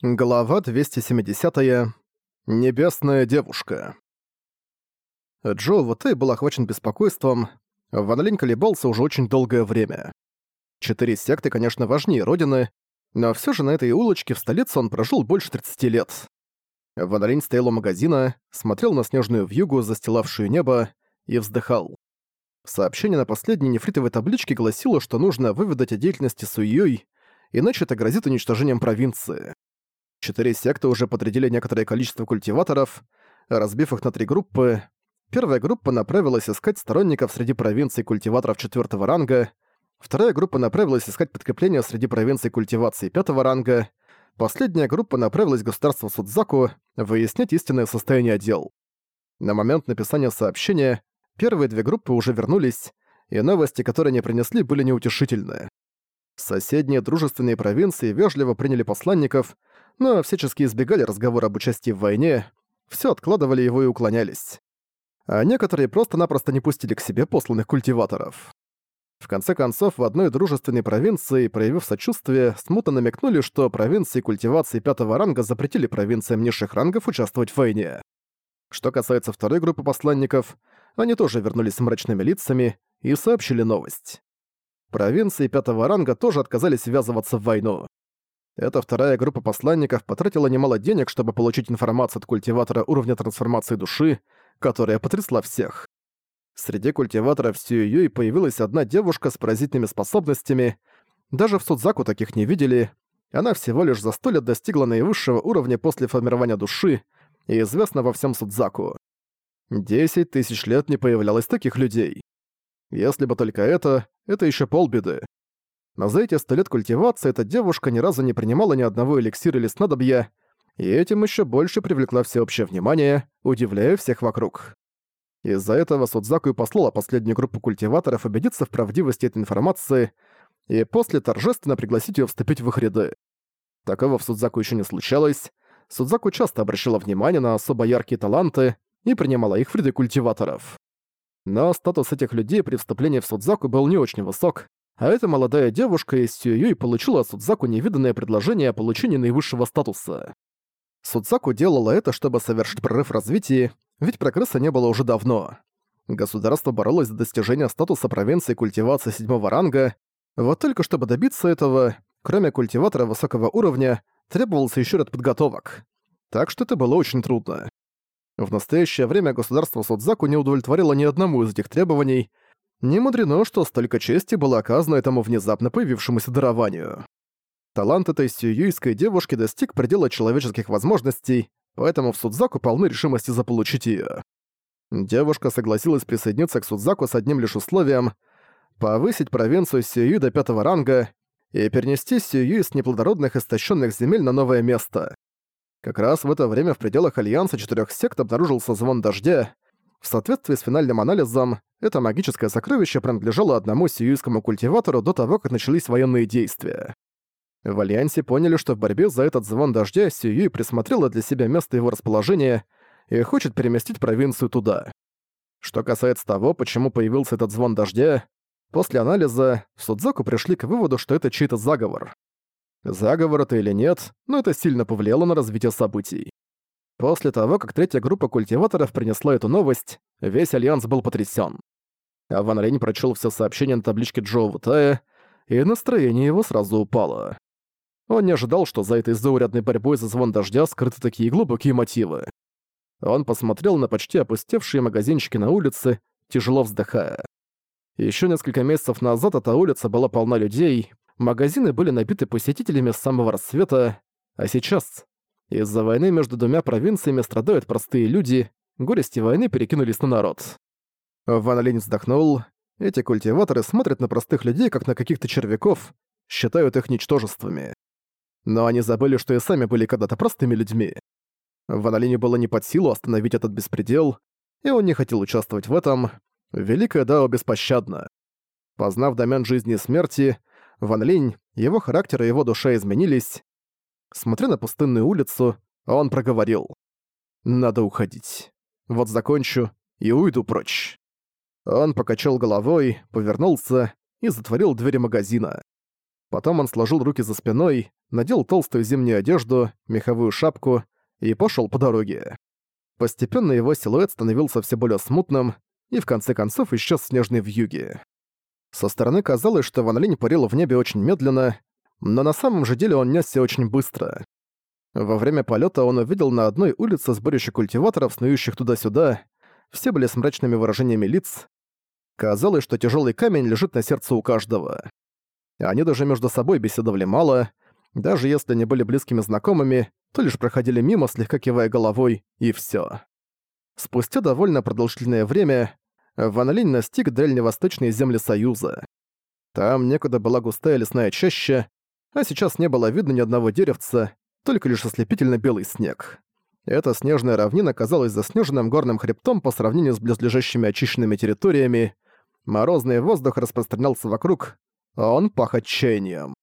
Глава 270. -я. Небесная девушка. Джо и был охвачен беспокойством. Ван Линь колебался уже очень долгое время. Четыре секты, конечно, важнее Родины, но все же на этой улочке в столице он прожил больше 30 лет. Ван Линь стоял у магазина, смотрел на снежную вьюгу, застилавшую небо, и вздыхал. Сообщение на последней нефритовой табличке гласило, что нужно выведать о деятельности Суюй, иначе это грозит уничтожением провинции. Четыре секты уже подрядили некоторое количество культиваторов, разбив их на три группы. Первая группа направилась искать сторонников среди провинций культиваторов четвертого ранга, вторая группа направилась искать подкрепления среди провинций культивации пятого ранга, последняя группа направилась в государство Судзаку выяснять истинное состояние дел. На момент написания сообщения первые две группы уже вернулись, и новости, которые они принесли, были неутешительны. Соседние дружественные провинции вежливо приняли посланников, но всячески избегали разговора об участии в войне, все откладывали его и уклонялись. А некоторые просто-напросто не пустили к себе посланных культиваторов. В конце концов, в одной дружественной провинции, проявив сочувствие, смутно намекнули, что провинции культивации пятого ранга запретили провинциям низших рангов участвовать в войне. Что касается второй группы посланников, они тоже вернулись с мрачными лицами и сообщили новость. Провинции пятого ранга тоже отказались ввязываться в войну. Эта вторая группа посланников потратила немало денег, чтобы получить информацию от культиватора уровня трансформации души, которая потрясла всех. Среди культиваторов Сююй появилась одна девушка с поразительными способностями. Даже в Судзаку таких не видели. Она всего лишь за сто лет достигла наивысшего уровня после формирования души и известна во всем Судзаку. Десять тысяч лет не появлялось таких людей. Если бы только это, это еще полбеды. Но за эти сто лет культивации эта девушка ни разу не принимала ни одного эликсира или снадобья, и этим еще больше привлекла всеобщее внимание, удивляя всех вокруг. Из-за этого Судзаку и послала последнюю группу культиваторов убедиться в правдивости этой информации и после торжественно пригласить ее вступить в их ряды. Такого в Судзаку еще не случалось. Судзаку часто обращала внимание на особо яркие таланты и принимала их в ряды культиваторов. Но статус этих людей при вступлении в Судзаку был не очень высок, а эта молодая девушка из Сююй получила от Судзаку невиданное предложение о получении наивысшего статуса. Судзаку делала это, чтобы совершить прорыв в развитии, ведь прогресса не было уже давно. Государство боролось за достижение статуса провинции культивации седьмого ранга, вот только чтобы добиться этого, кроме культиватора высокого уровня, требовался еще ряд подготовок. Так что это было очень трудно. В настоящее время государство Судзаку не удовлетворило ни одному из этих требований, не мудрено, что столько чести было оказано этому внезапно появившемуся дарованию. Талант этой сиюйской девушки достиг предела человеческих возможностей, поэтому в Судзаку полны решимости заполучить её. Девушка согласилась присоединиться к Судзаку с одним лишь условием — повысить провинцию Сиюй до пятого ранга и перенести Сиюй с неплодородных истощенных земель на новое место. Как раз в это время в пределах Альянса четырех сект обнаружился звон дождя. В соответствии с финальным анализом, это магическое сокровище принадлежало одному сиюйскому культиватору до того, как начались военные действия. В Альянсе поняли, что в борьбе за этот звон дождя Сиюй присмотрела для себя место его расположения и хочет переместить провинцию туда. Что касается того, почему появился этот звон дождя, после анализа Судзаку пришли к выводу, что это чей-то заговор. Заговор это или нет, но это сильно повлияло на развитие событий. После того, как третья группа культиваторов принесла эту новость, весь Альянс был потрясен. А Ван Лень прочел все сообщения на табличке Джоу Вутая, и настроение его сразу упало. Он не ожидал, что за этой заурядной борьбой за звон дождя скрыты такие глубокие мотивы. Он посмотрел на почти опустевшие магазинчики на улице, тяжело вздыхая. Еще несколько месяцев назад эта улица была полна людей, магазины были набиты посетителями с самого рассвета, а сейчас из-за войны между двумя провинциями страдают простые люди, горести войны перекинулись на народ. Ван Линь вздохнул. Эти культиваторы смотрят на простых людей, как на каких-то червяков, считают их ничтожествами. Но они забыли, что и сами были когда-то простыми людьми. Ван Линю было не под силу остановить этот беспредел, и он не хотел участвовать в этом. Великая Дао беспощадна. Познав домен жизни и смерти, Ван Линь, его характер и его душа изменились, Смотря на пустынную улицу, он проговорил. «Надо уходить. Вот закончу и уйду прочь». Он покачал головой, повернулся и затворил двери магазина. Потом он сложил руки за спиной, надел толстую зимнюю одежду, меховую шапку и пошел по дороге. Постепенно его силуэт становился все более смутным и в конце концов исчез в снежной вьюге. Со стороны казалось, что Ван Линь парил в небе очень медленно, но на самом же деле он несся очень быстро. Во время полета он увидел на одной улице сборище культиваторов, снующих туда-сюда. Все были с мрачными выражениями лиц. Казалось, что тяжелый камень лежит на сердце у каждого. Они даже между собой беседовали мало, даже если они были близкими знакомыми, то лишь проходили мимо, слегка кивая головой, и все. Спустя довольно продолжительное время Ван Линь настиг дальневосточные земли Союза. Там некуда была густая лесная чаща, а сейчас не было видно ни одного деревца, только лишь ослепительно белый снег. Эта снежная равнина казалась заснеженным горным хребтом по сравнению с близлежащими очищенными территориями. Морозный воздух распространялся вокруг, а он пах отчаянием.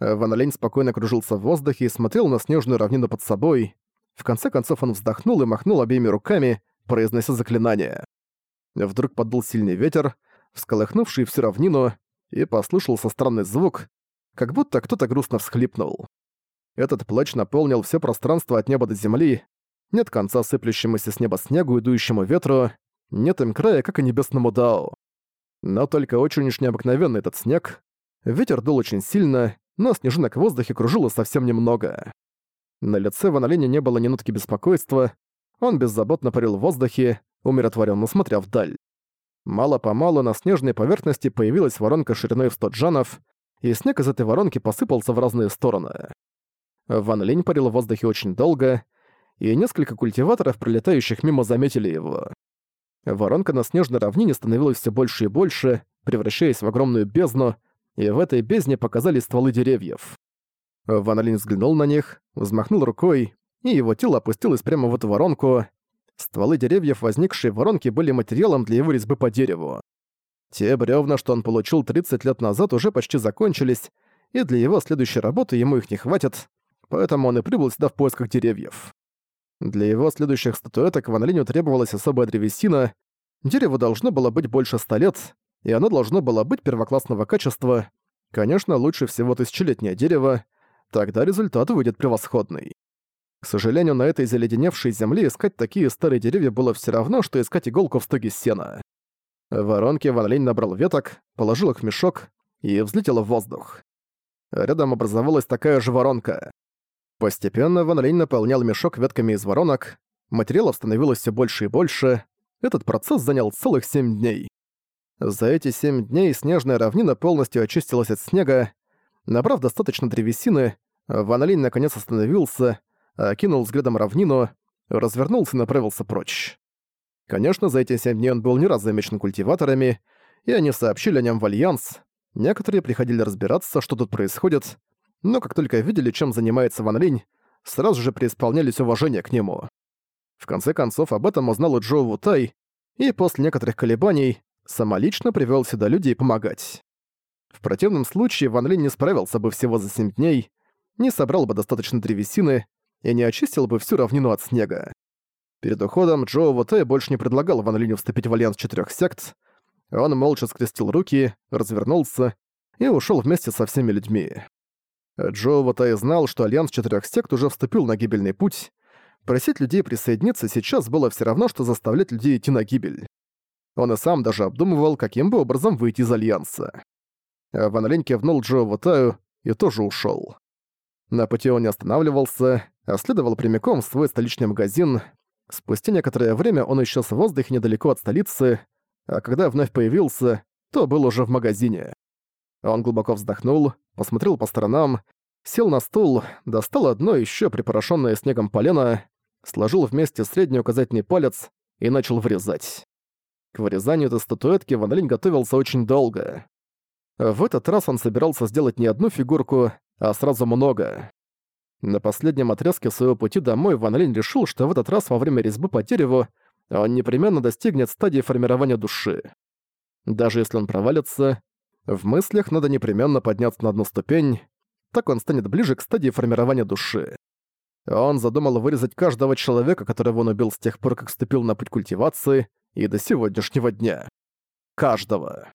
Ван Линь спокойно кружился в воздухе и смотрел на снежную равнину под собой. В конце концов он вздохнул и махнул обеими руками, произнося заклинание. Вдруг подул сильный ветер, всколыхнувший всю равнину, и послышался странный звук, как будто кто-то грустно всхлипнул. Этот плач наполнил все пространство от неба до земли, нет конца сыплющемуся с неба снегу и дующему ветру, нет им края, как и небесному Дао. Но только очень уж необыкновенный этот снег. Ветер дул очень сильно, но снежинок в воздухе кружило совсем немного. На лице Ван Линя не было ни нотки беспокойства, он беззаботно парил в воздухе, умиротворенно смотря вдаль. Мало-помалу на снежной поверхности появилась воронка шириной в 100 джанов, и снег из этой воронки посыпался в разные стороны. Ван Линь парил в воздухе очень долго, и несколько культиваторов, пролетающих мимо, заметили его. Воронка на снежной равнине становилась все больше и больше, превращаясь в огромную бездну, и в этой бездне показались стволы деревьев. Ван Линь взглянул на них, взмахнул рукой, и его тело опустилось прямо в эту воронку. Стволы деревьев, возникшие в воронке, были материалом для его резьбы по дереву. Те бревна, что он получил 30 лет назад, уже почти закончились, и для его следующей работы ему их не хватит, поэтому он и прибыл сюда в поисках деревьев. Для его следующих статуэток Ван Линю требовалась особая древесина, дерево должно было быть больше ста лет, и оно должно было быть первоклассного качества, конечно, лучше всего тысячелетнее дерево, тогда результат выйдет превосходный. К сожалению, на этой заледеневшей земле искать такие старые деревья было все равно, что искать иголку в стоге сена. В воронке Ван Линь набрал веток, положил их в мешок и взлетел в воздух. Рядом образовалась такая же воронка. Постепенно Ван Линь наполнял мешок ветками из воронок, материалов становилось все больше и больше. Этот процесс занял целых семь дней. За эти семь дней снежная равнина полностью очистилась от снега. Набрав достаточно древесины, Ван Линь наконец остановился, окинул взглядом равнину, развернулся и направился прочь. Конечно, за эти семь дней он был не раз замечен культиваторами, и они сообщили о нем в Альянс. Некоторые приходили разбираться, что тут происходит, но как только видели, чем занимается Ван Линь, сразу же преисполнялись уважения к нему. В конце концов, об этом узнал и Джоу Вутай, и после некоторых колебаний самолично привел сюда людей помогать. В противном случае Ван Линь не справился бы всего за 7 дней, не собрал бы достаточно древесины и не очистил бы всю равнину от снега. Перед уходом Джоу Вутай больше не предлагал Ван Линю вступить в альянс четырех сект. Он молча скрестил руки, развернулся и ушел вместе со всеми людьми. Джоу Вутай знал, что Альянс Четырех Сект уже вступил на гибельный путь. Просить людей присоединиться сейчас было все равно, что заставлять людей идти на гибель. Он и сам даже обдумывал, каким бы образом выйти из Альянса. Ван Линь кивнул Джо Ватаю и тоже ушел. На пути он не останавливался, а следовал прямиком в свой столичный магазин. Спустя некоторое время он исчез в воздухе недалеко от столицы, а когда вновь появился, то был уже в магазине. Он глубоко вздохнул, посмотрел по сторонам, сел на стул, достал одно еще припорошенное снегом полено, сложил вместе средний указательный палец и начал вырезать. К вырезанию этой статуэтки Ван готовился очень долго. В этот раз он собирался сделать не одну фигурку, а сразу много. На последнем отрезке своего пути домой Ван Линь решил, что в этот раз во время резьбы по дереву он непременно достигнет стадии формирования души. Даже если он провалится, в мыслях надо непременно подняться на одну ступень, так он станет ближе к стадии формирования души. Он задумал вырезать каждого человека, которого он убил с тех пор, как вступил на путь культивации, и до сегодняшнего дня. Каждого.